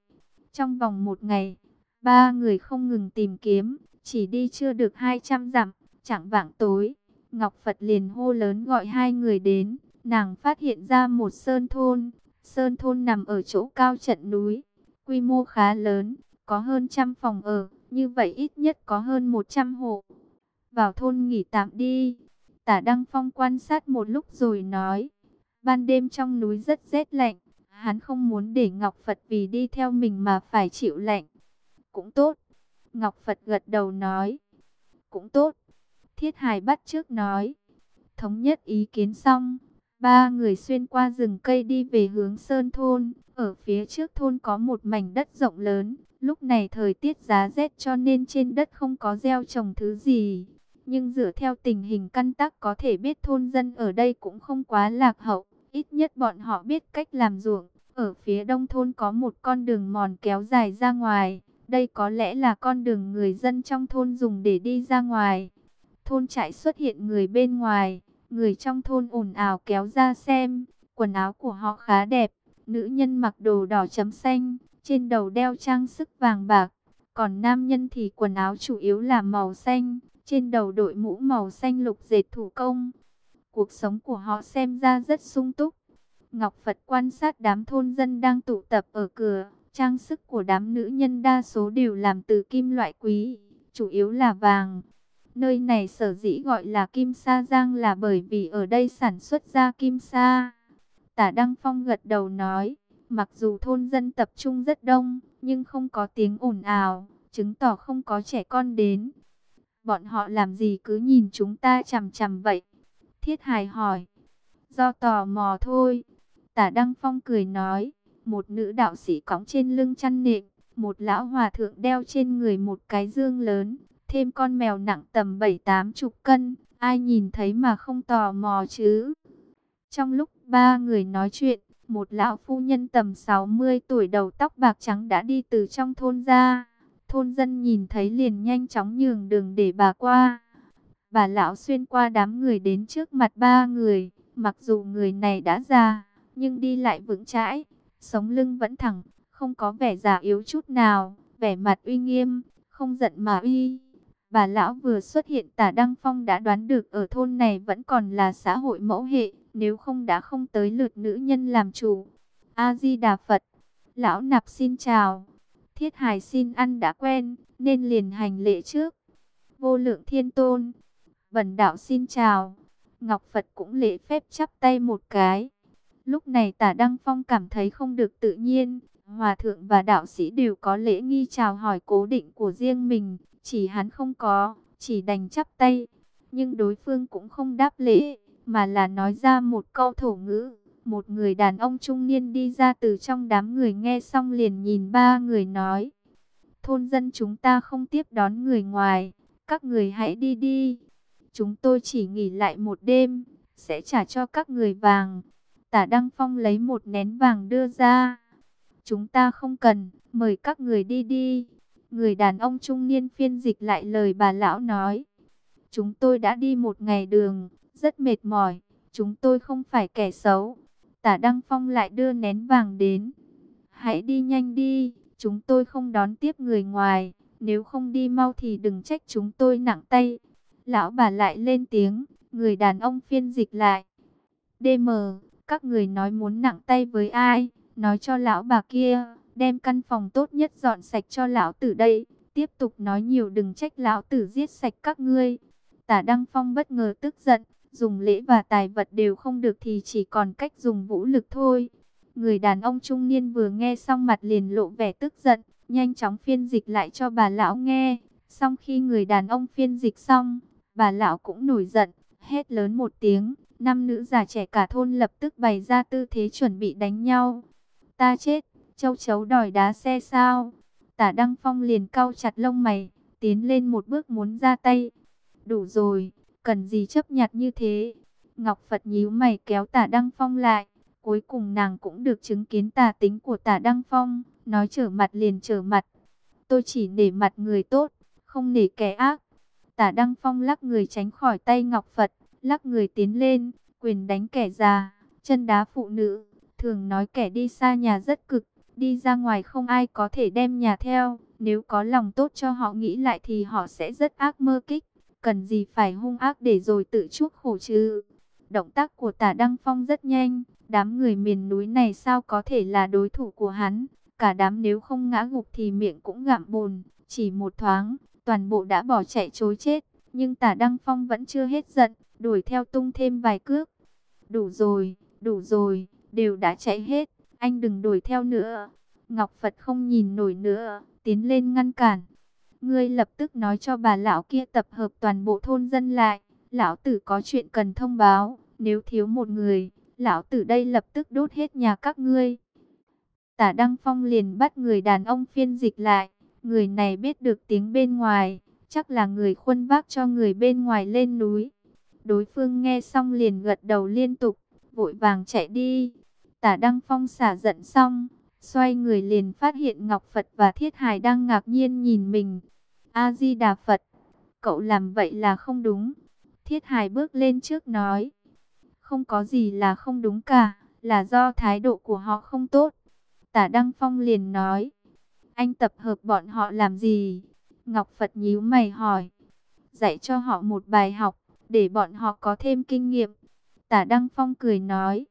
Trong vòng một ngày, ba người không ngừng tìm kiếm, chỉ đi chưa được 200 dặm, trạng vạng tối. Ngọc Phật liền hô lớn gọi hai người đến, nàng phát hiện ra một sơn thôn, Sơn thôn nằm ở chỗ cao trận núi, quy mô khá lớn, có hơn trăm phòng ở, như vậy ít nhất có hơn 100 hộ. Vào thôn nghỉ tạm đi. Tả Đăng Phong quan sát một lúc rồi nói, ban đêm trong núi rất rét lạnh, hắn không muốn để Ngọc Phật vì đi theo mình mà phải chịu lạnh. Cũng tốt. Ngọc Phật gật đầu nói, cũng tốt. Thiết Hải bắt trước nói, thống nhất ý kiến xong, Ba người xuyên qua rừng cây đi về hướng Sơn Thôn. Ở phía trước thôn có một mảnh đất rộng lớn. Lúc này thời tiết giá rét cho nên trên đất không có gieo trồng thứ gì. Nhưng dựa theo tình hình căn tắc có thể biết thôn dân ở đây cũng không quá lạc hậu. Ít nhất bọn họ biết cách làm ruộng. Ở phía đông thôn có một con đường mòn kéo dài ra ngoài. Đây có lẽ là con đường người dân trong thôn dùng để đi ra ngoài. Thôn trại xuất hiện người bên ngoài Người trong thôn ồn ào kéo ra xem, quần áo của họ khá đẹp. Nữ nhân mặc đồ đỏ chấm xanh, trên đầu đeo trang sức vàng bạc. Còn nam nhân thì quần áo chủ yếu là màu xanh, trên đầu đội mũ màu xanh lục dệt thủ công. Cuộc sống của họ xem ra rất sung túc. Ngọc Phật quan sát đám thôn dân đang tụ tập ở cửa. Trang sức của đám nữ nhân đa số đều làm từ kim loại quý, chủ yếu là vàng. Nơi này sở dĩ gọi là Kim Sa Giang là bởi vì ở đây sản xuất ra kim sa. Tả Đăng Phong gật đầu nói, mặc dù thôn dân tập trung rất đông, nhưng không có tiếng ồn ào, chứng tỏ không có trẻ con đến. Bọn họ làm gì cứ nhìn chúng ta chằm chằm vậy? Thiết Hải hỏi. Do tò mò thôi. Tả Đăng Phong cười nói, một nữ đạo sĩ cõng trên lưng chăn nệm, một lão hòa thượng đeo trên người một cái dương lớn, thêm con mèo nặng tầm 7-8 chục cân, ai nhìn thấy mà không tò mò chứ. Trong lúc ba người nói chuyện, một lão phu nhân tầm 60 tuổi đầu tóc bạc trắng đã đi từ trong thôn ra. Thôn dân nhìn thấy liền nhanh chóng nhường đường để bà qua. Bà lão xuyên qua đám người đến trước mặt ba người, mặc dù người này đã già, nhưng đi lại vững chãi, sống lưng vẫn thẳng, không có vẻ già yếu chút nào, vẻ mặt uy nghiêm, không giận mà uy. Bà lão vừa xuất hiện tả Đăng Phong đã đoán được ở thôn này vẫn còn là xã hội mẫu hệ, nếu không đã không tới lượt nữ nhân làm chủ. A-di-đà Phật, lão nạp xin chào, thiết hài xin ăn đã quen, nên liền hành lễ trước. Vô lượng thiên tôn, bần đạo xin chào, Ngọc Phật cũng lễ phép chắp tay một cái. Lúc này tả Đăng Phong cảm thấy không được tự nhiên, hòa thượng và đạo sĩ đều có lễ nghi chào hỏi cố định của riêng mình, chỉ hắn không có, chỉ đành chắp tay. Nhưng đối phương cũng không đáp lễ, mà là nói ra một câu thổ ngữ. Một người đàn ông trung niên đi ra từ trong đám người nghe xong liền nhìn ba người nói. Thôn dân chúng ta không tiếp đón người ngoài, các người hãy đi đi. Chúng tôi chỉ nghỉ lại một đêm, sẽ trả cho các người vàng. Tả Đăng Phong lấy một nén vàng đưa ra. Chúng ta không cần, mời các người đi đi. Người đàn ông trung niên phiên dịch lại lời bà lão nói. Chúng tôi đã đi một ngày đường, rất mệt mỏi. Chúng tôi không phải kẻ xấu. Tả Đăng Phong lại đưa nén vàng đến. Hãy đi nhanh đi, chúng tôi không đón tiếp người ngoài. Nếu không đi mau thì đừng trách chúng tôi nặng tay. Lão bà lại lên tiếng, người đàn ông phiên dịch lại. DM, các người nói muốn nặng tay với ai? Nói cho lão bà kia, đem căn phòng tốt nhất dọn sạch cho lão tử đây. Tiếp tục nói nhiều đừng trách lão tử giết sạch các ngươi. Tả Đăng Phong bất ngờ tức giận, dùng lễ và tài vật đều không được thì chỉ còn cách dùng vũ lực thôi. Người đàn ông trung niên vừa nghe xong mặt liền lộ vẻ tức giận, nhanh chóng phiên dịch lại cho bà lão nghe. Xong khi người đàn ông phiên dịch xong, bà lão cũng nổi giận, hét lớn một tiếng. Năm nữ già trẻ cả thôn lập tức bày ra tư thế chuẩn bị đánh nhau. Ta chết, châu chấu đòi đá xe sao? Tả Đăng Phong liền cau chặt lông mày, tiến lên một bước muốn ra tay. Đủ rồi, cần gì chấp nhặt như thế? Ngọc Phật nhíu mày kéo tả Đăng Phong lại. Cuối cùng nàng cũng được chứng kiến tà tính của tả Đăng Phong, nói trở mặt liền trở mặt. Tôi chỉ nể mặt người tốt, không nể kẻ ác. Tả Đăng Phong lắc người tránh khỏi tay Ngọc Phật, lắc người tiến lên, quyền đánh kẻ già, chân đá phụ nữ. Thường nói kẻ đi xa nhà rất cực, đi ra ngoài không ai có thể đem nhà theo. Nếu có lòng tốt cho họ nghĩ lại thì họ sẽ rất ác mơ kích. Cần gì phải hung ác để rồi tự chuốc khổ chứ. Động tác của tả Đăng Phong rất nhanh. Đám người miền núi này sao có thể là đối thủ của hắn. Cả đám nếu không ngã gục thì miệng cũng gạm bùn. Chỉ một thoáng, toàn bộ đã bỏ chạy chối chết. Nhưng tả Đăng Phong vẫn chưa hết giận, đuổi theo tung thêm vài cước. Đủ rồi, đủ rồi, đều đã chạy hết, anh đừng đuổi theo nữa. Ngọc Phật không nhìn nổi nữa, tiến lên ngăn cản. Ngươi lập tức nói cho bà lão kia tập hợp toàn bộ thôn dân lại. Lão tử có chuyện cần thông báo, nếu thiếu một người, lão tử đây lập tức đốt hết nhà các ngươi. Tả Đăng Phong liền bắt người đàn ông phiên dịch lại. Người này biết được tiếng bên ngoài, chắc là người khuân vác cho người bên ngoài lên núi. Đối phương nghe xong liền gật đầu liên tục, vội vàng chạy đi. Tả Đăng Phong xả giận xong, xoay người liền phát hiện Ngọc Phật và Thiết Hải đang ngạc nhiên nhìn mình. A-di-đà Phật, cậu làm vậy là không đúng. Thiết Hải bước lên trước nói, không có gì là không đúng cả, là do thái độ của họ không tốt. Tả Đăng Phong liền nói, anh tập hợp bọn họ làm gì? Ngọc Phật nhíu mày hỏi, dạy cho họ một bài học, để bọn họ có thêm kinh nghiệm. Tả Đăng Phong cười nói,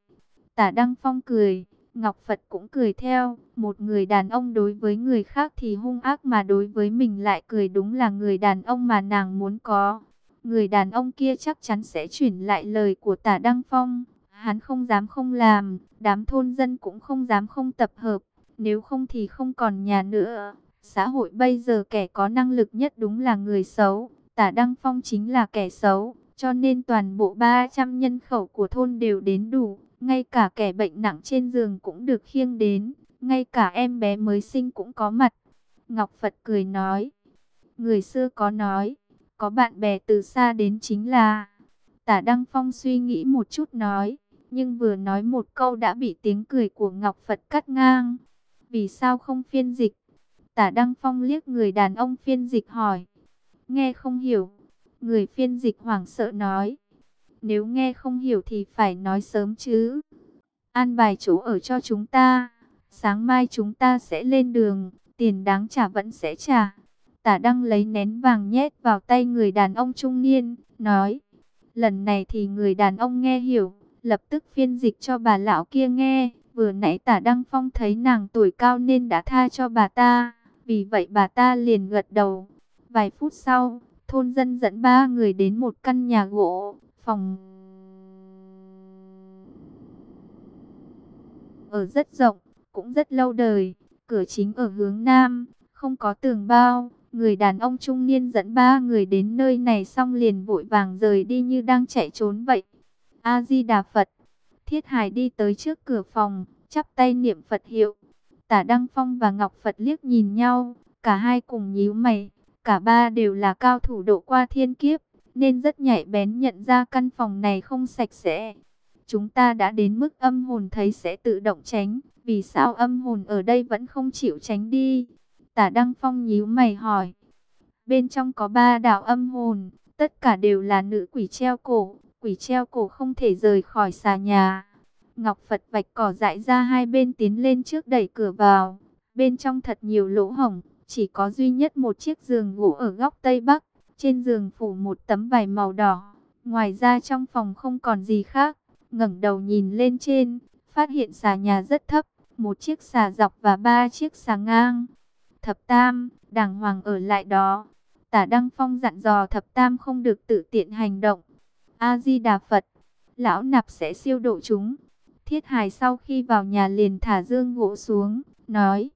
Tả Đăng Phong cười, Ngọc Phật cũng cười theo. Một người đàn ông đối với người khác thì hung ác mà đối với mình lại cười đúng là người đàn ông mà nàng muốn có. Người đàn ông kia chắc chắn sẽ chuyển lại lời của tả Đăng Phong. Hắn không dám không làm, đám thôn dân cũng không dám không tập hợp. Nếu không thì không còn nhà nữa. Xã hội bây giờ kẻ có năng lực nhất đúng là người xấu. Tả Đăng Phong chính là kẻ xấu. Cho nên toàn bộ 300 nhân khẩu của thôn đều đến đủ. Ngay cả kẻ bệnh nặng trên giường cũng được khiêng đến, ngay cả em bé mới sinh cũng có mặt. Ngọc Phật cười nói, người xưa có nói, có bạn bè từ xa đến chính là... Tả Đăng Phong suy nghĩ một chút nói, nhưng vừa nói một câu đã bị tiếng cười của Ngọc Phật cắt ngang. Vì sao không phiên dịch? Tả Đăng Phong liếc người đàn ông phiên dịch hỏi. Nghe không hiểu. Người phiên dịch hoảng sợ nói. Nếu nghe không hiểu thì phải nói sớm chứ. An bài chỗ ở cho chúng ta. Sáng mai chúng ta sẽ lên đường. Tiền đáng trả vẫn sẽ trả. Tả Đăng lấy nén vàng nhét vào tay người đàn ông trung niên. Nói. Lần này thì người đàn ông nghe hiểu. Lập tức phiên dịch cho bà lão kia nghe. Vừa nãy tả Đăng Phong thấy nàng tuổi cao nên đã tha cho bà ta. Vì vậy bà ta liền gật đầu. Vài phút sau, thôn dân dẫn ba người đến một căn nhà gỗ, phòng ở rất rộng, cũng rất lâu đời, cửa chính ở hướng nam, không có tường bao. Người đàn ông trung niên dẫn ba người đến nơi này xong liền vội vàng rời đi như đang chạy trốn vậy. A-di-đà Phật, Thiết Hải đi tới trước cửa phòng, chắp tay niệm Phật hiệu. Tả Đăng Phong và Ngọc Phật liếc nhìn nhau, cả hai cùng nhíu mày. Cả ba đều là cao thủ độ qua thiên kiếp, nên rất nhạy bén nhận ra căn phòng này không sạch sẽ. Chúng ta đã đến mức âm hồn thấy sẽ tự động tránh, vì sao âm hồn ở đây vẫn không chịu tránh đi? Tả Đăng Phong nhíu mày hỏi. Bên trong có ba đạo âm hồn, tất cả đều là nữ quỷ treo cổ, quỷ treo cổ không thể rời khỏi xà nhà. Ngọc Phật vạch cỏ dại ra hai bên tiến lên trước đẩy cửa vào. Bên trong thật nhiều lỗ hổng, chỉ có duy nhất một chiếc giường gỗ ở góc Tây Bắc. Trên giường phủ một tấm vải màu đỏ. Ngoài ra trong phòng không còn gì khác. ngẩng đầu nhìn lên trên, phát hiện xà nhà rất thấp. Một chiếc xà dọc và ba chiếc xà ngang. Thập Tam, đàng hoàng ở lại đó. Tả Đăng Phong dặn dò Thập Tam không được tự tiện hành động. A-di-đà Phật, lão nạp sẽ siêu độ chúng. Thiết hài sau khi vào nhà liền thả dương gỗ xuống, nói.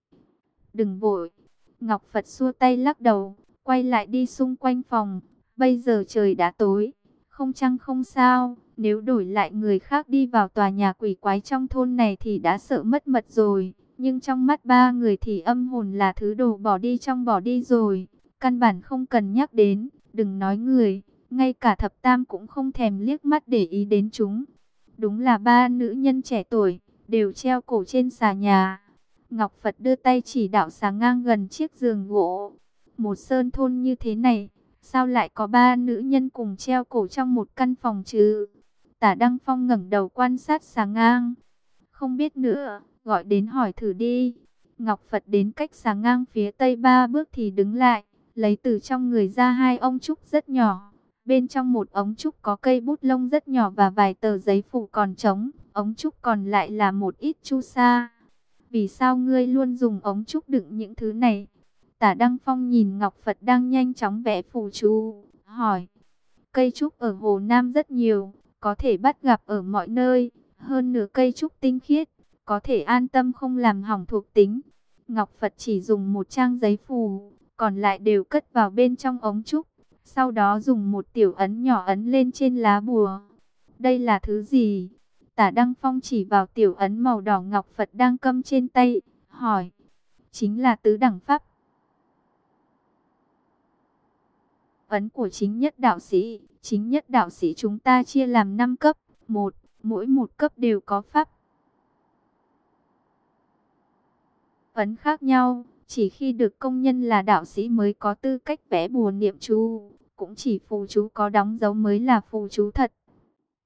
Đừng vội. Ngọc Phật xua tay lắc đầu, quay lại đi xung quanh phòng. Bây giờ trời đã tối, không chăng không sao. Nếu đổi lại người khác đi vào tòa nhà quỷ quái trong thôn này thì đã sợ mất mật rồi. Nhưng trong mắt ba người thì âm hồn là thứ đồ bỏ đi trong bỏ đi rồi. Căn bản không cần nhắc đến, đừng nói người. Ngay cả thập tam cũng không thèm liếc mắt để ý đến chúng. Đúng là ba nữ nhân trẻ tuổi, đều treo cổ trên xà nhà. Ngọc Phật đưa tay chỉ đạo sáng ngang gần chiếc giường gỗ. Một sơn thôn như thế này, sao lại có ba nữ nhân cùng treo cổ trong một căn phòng chứ? Tả Đăng Phong ngẩng đầu quan sát sáng ngang. Không biết nữa, gọi đến hỏi thử đi. Ngọc Phật đến cách sáng ngang phía tây ba bước thì đứng lại, lấy từ trong người ra hai ông trúc rất nhỏ. Bên trong một ống trúc có cây bút lông rất nhỏ và vài tờ giấy phủ còn trống. Ống trúc còn lại là một ít chu sa. Vì sao ngươi luôn dùng ống trúc đựng những thứ này? Tả Đăng Phong nhìn Ngọc Phật đang nhanh chóng vẽ phù chú, hỏi. Cây trúc ở Hồ Nam rất nhiều, có thể bắt gặp ở mọi nơi. Hơn nửa cây trúc tinh khiết, có thể an tâm không làm hỏng thuộc tính. Ngọc Phật chỉ dùng một trang giấy phù, còn lại đều cất vào bên trong ống trúc. Sau đó dùng một tiểu ấn nhỏ ấn lên trên lá bùa. Đây là thứ gì? Tả Đăng Phong chỉ vào tiểu ấn màu đỏ ngọc Phật đang câm trên tay, hỏi. Chính là tứ đẳng pháp. Ấn của chính nhất đạo sĩ. Chính nhất đạo sĩ chúng ta chia làm 5 cấp. một Mỗi một cấp đều có pháp. Ấn khác nhau. Chỉ khi được công nhân là đạo sĩ mới có tư cách vẽ bùa niệm chú. Cũng chỉ phù chú có đóng dấu mới là phù chú thật.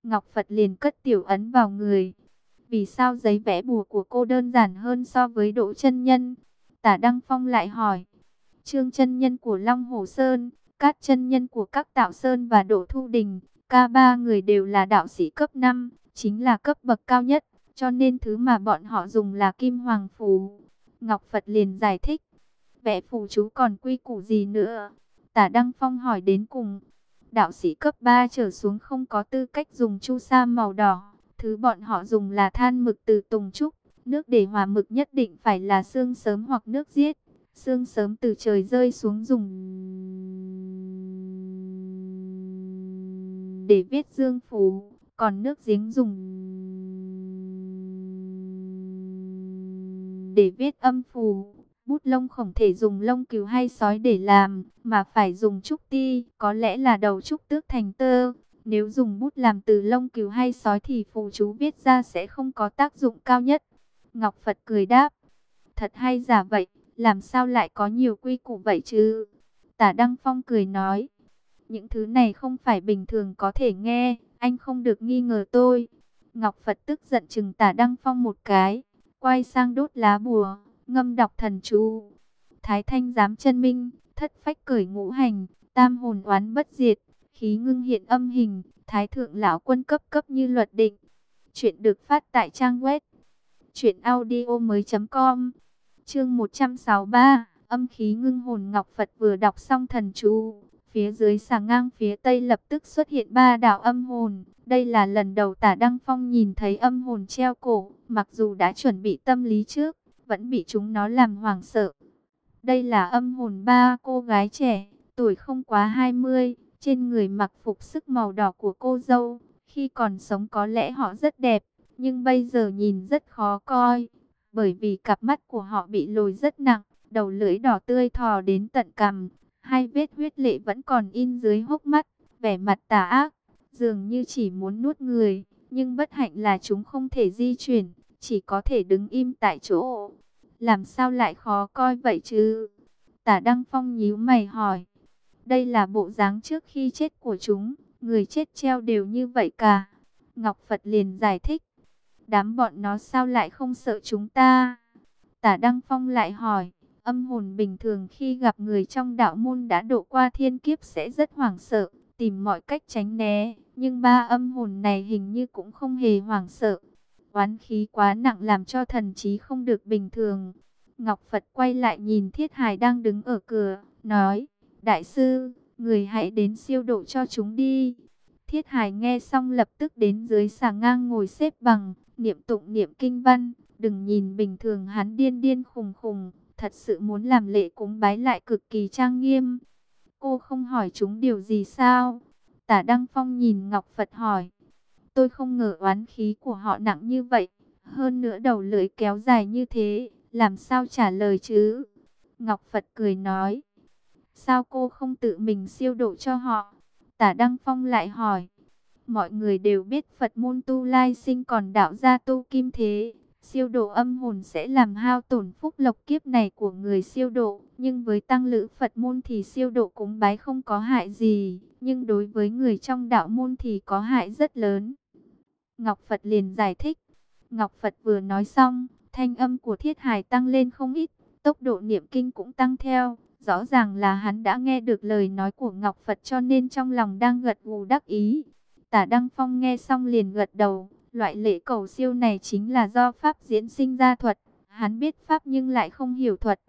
Ngọc Phật liền cất tiểu ấn vào người. Vì sao giấy vẽ bùa của cô đơn giản hơn so với độ chân Nhân? Tả Đăng Phong lại hỏi. Trương chân Nhân của Long Hồ Sơn, các chân Nhân của các Tạo Sơn và độ Thu Đình, ca ba người đều là đạo sĩ cấp 5, chính là cấp bậc cao nhất, cho nên thứ mà bọn họ dùng là Kim Hoàng Phù. Ngọc Phật liền giải thích. Vẽ phù chú còn quy củ gì nữa? Tả Đăng Phong hỏi đến cùng đạo sĩ cấp 3 trở xuống không có tư cách dùng chu sa màu đỏ. Thứ bọn họ dùng là than mực từ tùng trúc. Nước để hòa mực nhất định phải là xương sớm hoặc nước giết. Xương sớm từ trời rơi xuống dùng để viết dương phù. Còn nước giếng dùng để viết âm phù. Bút lông không thể dùng lông cừu hay sói để làm, mà phải dùng trúc ti, có lẽ là đầu trúc tước thành tơ. Nếu dùng bút làm từ lông cừu hay sói thì phù chú viết ra sẽ không có tác dụng cao nhất. Ngọc Phật cười đáp, thật hay giả vậy, làm sao lại có nhiều quy củ vậy chứ? Tả Đăng Phong cười nói, những thứ này không phải bình thường có thể nghe, anh không được nghi ngờ tôi. Ngọc Phật tức giận chừng tả Đăng Phong một cái, quay sang đốt lá bùa, ngâm đọc thần chú. Thái Thanh giám chân minh, thất phách cởi ngũ hành, tam hồn oán bất diệt, khí ngưng hiện âm hình, thái thượng lão quân cấp cấp như luật định. Chuyện được phát tại trang web truyệnaudiomoi.com. Chương 163, âm khí ngưng hồn Ngọc Phật vừa đọc xong thần chú, phía dưới xà ngang phía tây lập tức xuất hiện ba đạo âm hồn. Đây là lần đầu Tả Đăng Phong nhìn thấy âm hồn treo cổ, mặc dù đã chuẩn bị tâm lý trước, vẫn bị chúng nó làm hoảng sợ. Đây là âm hồn ba cô gái trẻ, tuổi không quá 20, trên người mặc phục sức màu đỏ của cô dâu. Khi còn sống có lẽ họ rất đẹp, nhưng bây giờ nhìn rất khó coi, bởi vì cặp mắt của họ bị lồi rất nặng, đầu lưỡi đỏ tươi thò đến tận cằm, hai vết huyết lệ vẫn còn in dưới hốc mắt, vẻ mặt tà ác, dường như chỉ muốn nuốt người, nhưng bất hạnh là chúng không thể di chuyển, chỉ có thể đứng im tại chỗ. Làm sao lại khó coi vậy chứ? Tả Đăng Phong nhíu mày hỏi. Đây là bộ dáng trước khi chết của chúng, người chết treo đều như vậy cả. Ngọc Phật liền giải thích. Đám bọn nó sao lại không sợ chúng ta? Tả Đăng Phong lại hỏi. Âm hồn bình thường khi gặp người trong đạo môn đã độ qua thiên kiếp sẽ rất hoảng sợ, tìm mọi cách tránh né. Nhưng ba âm hồn này hình như cũng không hề hoảng sợ. Oán khí quá nặng làm cho thần trí không được bình thường. Ngọc Phật quay lại nhìn Thiết Hải đang đứng ở cửa, nói, Đại sư, người hãy đến siêu độ cho chúng đi. Thiết Hải nghe xong lập tức đến dưới sàng ngang ngồi xếp bằng, niệm tụng niệm kinh văn. Đừng nhìn bình thường hắn điên điên khùng khùng, thật sự muốn làm lễ cúng bái lại cực kỳ trang nghiêm. Cô không hỏi chúng điều gì sao? Tả Đăng Phong nhìn Ngọc Phật hỏi. Tôi không ngờ oán khí của họ nặng như vậy. Hơn nữa đầu lưỡi kéo dài như thế, làm sao trả lời chứ? Ngọc Phật cười nói. Sao cô không tự mình siêu độ cho họ? Tả Đăng Phong lại hỏi. Mọi người đều biết Phật môn tu lai sinh còn đạo gia tu kim thế. Siêu độ âm hồn sẽ làm hao tổn phúc lộc kiếp này của người siêu độ. Nhưng với tăng lữ Phật môn thì siêu độ cúng bái không có hại gì. Nhưng đối với người trong đạo môn thì có hại rất lớn. Ngọc Phật liền giải thích. Ngọc Phật vừa nói xong, thanh âm của thiết hài tăng lên không ít. Tốc độ niệm kinh cũng tăng theo. Rõ ràng là hắn đã nghe được lời nói của Ngọc Phật cho nên trong lòng đang gật gù đắc ý. Tả Đăng Phong nghe xong liền gật đầu. Loại lễ cầu siêu này chính là do Pháp diễn sinh ra thuật. Hắn biết Pháp nhưng lại không hiểu thuật.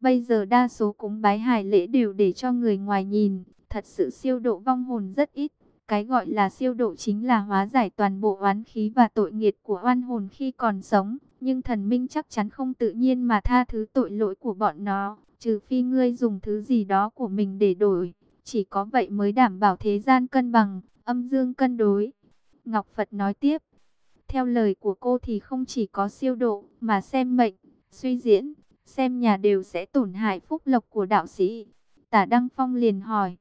Bây giờ đa số cúng bái hài lễ đều để cho người ngoài nhìn. Thật sự siêu độ vong hồn rất ít. Cái gọi là siêu độ chính là hóa giải toàn bộ oán khí và tội nghiệt của oan hồn khi còn sống. Nhưng thần minh chắc chắn không tự nhiên mà tha thứ tội lỗi của bọn nó. Trừ phi ngươi dùng thứ gì đó của mình để đổi. Chỉ có vậy mới đảm bảo thế gian cân bằng, âm dương cân đối. Ngọc Phật nói tiếp. Theo lời của cô thì không chỉ có siêu độ, mà xem mệnh, suy diễn, xem nhà đều sẽ tổn hại phúc lộc của đạo sĩ. Tả Đăng Phong liền hỏi.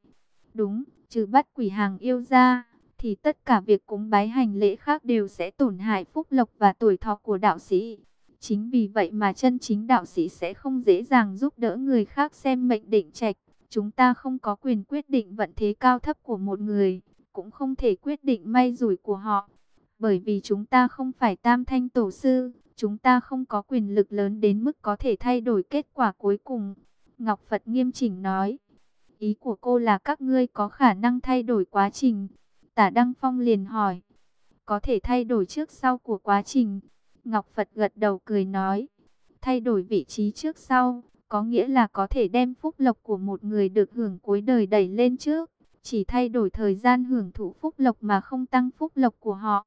Đúng, trừ bắt quỷ hàng yêu ra, thì tất cả việc cúng bái hành lễ khác đều sẽ tổn hại phúc lộc và tuổi thọ của đạo sĩ. Chính vì vậy mà chân chính đạo sĩ sẽ không dễ dàng giúp đỡ người khác xem mệnh định trạch. Chúng ta không có quyền quyết định vận thế cao thấp của một người, cũng không thể quyết định may rủi của họ. Bởi vì chúng ta không phải tam thanh tổ sư, chúng ta không có quyền lực lớn đến mức có thể thay đổi kết quả cuối cùng. Ngọc Phật nghiêm chỉnh nói, ý của cô là các ngươi có khả năng thay đổi quá trình. Tả Đăng Phong liền hỏi, có thể thay đổi trước sau của quá trình. Ngọc Phật gật đầu cười nói, thay đổi vị trí trước sau, có nghĩa là có thể đem phúc lộc của một người được hưởng cuối đời đẩy lên trước, chỉ thay đổi thời gian hưởng thụ phúc lộc mà không tăng phúc lộc của họ.